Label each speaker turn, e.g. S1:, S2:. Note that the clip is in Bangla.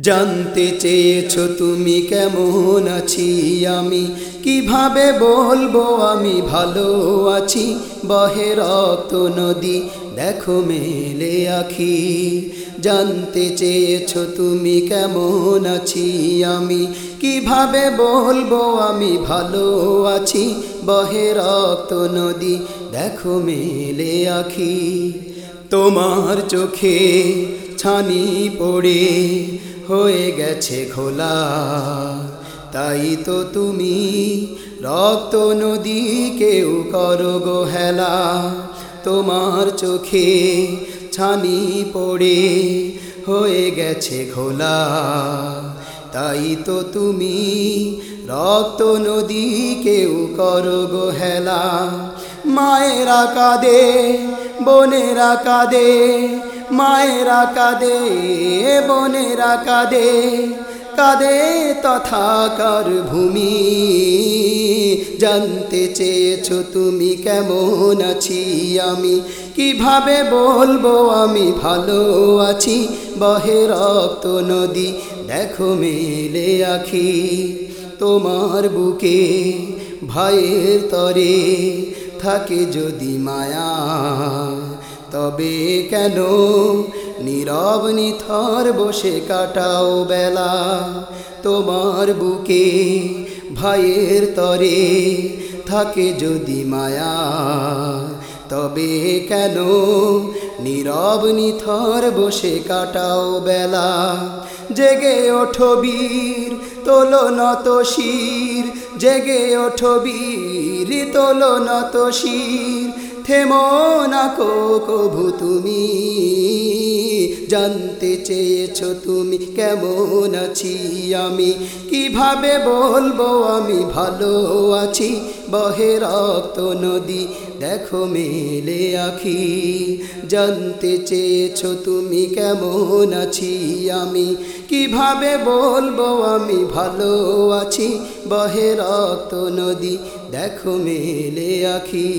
S1: জানতে চেয়েছ তুমি কেমন আছি আমি? কীভাবে বলব আমি ভালো আছি? বহে রক্ত নদী, দেখো মেলে আখি। জানতে চেয়েছ তুমি কেমন আছি আমি? কীভাবে বলব আমি ভালো আছি? বহে রক্ত নদী, দেখো মেলে আখি। তোমার চোখে ছানি পড়ে হয়ে গেছে খোলা তাই তো তুমি রক্ত নদী কেউ করো গো হেলা। তোমার চোখে ছানি পড়ে হয়ে গেছে ঘোলা। তাই তো তুমি রক্ত নদী কেউ করো গো হেলা। মায়েরা কাঁদে, বোনেরা কাঁদে মায়েরা কাঁদে, বোনেরা কাঁদে কাঁদে তথাকার ভূমি। জানতে চেয়েছ তুমি কেমন আছি আমি? কীভাবে বলব আমি ভালো আছি? বহে রক্ত নদী, দেখো মেলে আখি। তোমার বুকে ভাইয়ের তরে থাকে যদি মায়া। তবে কেন নীরব নিথর বসে কাটাও বেলা? তোমার বুকে ভাইয়ের তরে থাকে যদি মায়া। তবে কেন নীরব নিথর বসে কাটাও বেলা? জেগে ওঠো বীর, তোলো নত শির। জেগে ওঠো বীর, তোলো নত শির। থেমো না কো কভু তুমি। জানতে চেয়েছ তুমি কেমন আছি আমি। কীভাবে বলব আমি ভালো আছি? বহে রক্ত নদী দেখো মেলে আখি, জানতে চেয়েছ তুমি কেমন আছি আমি? কীভাবে বলব আমি ভালো আছি? বহে রক্ত নদী, দেখো মেলে আখি।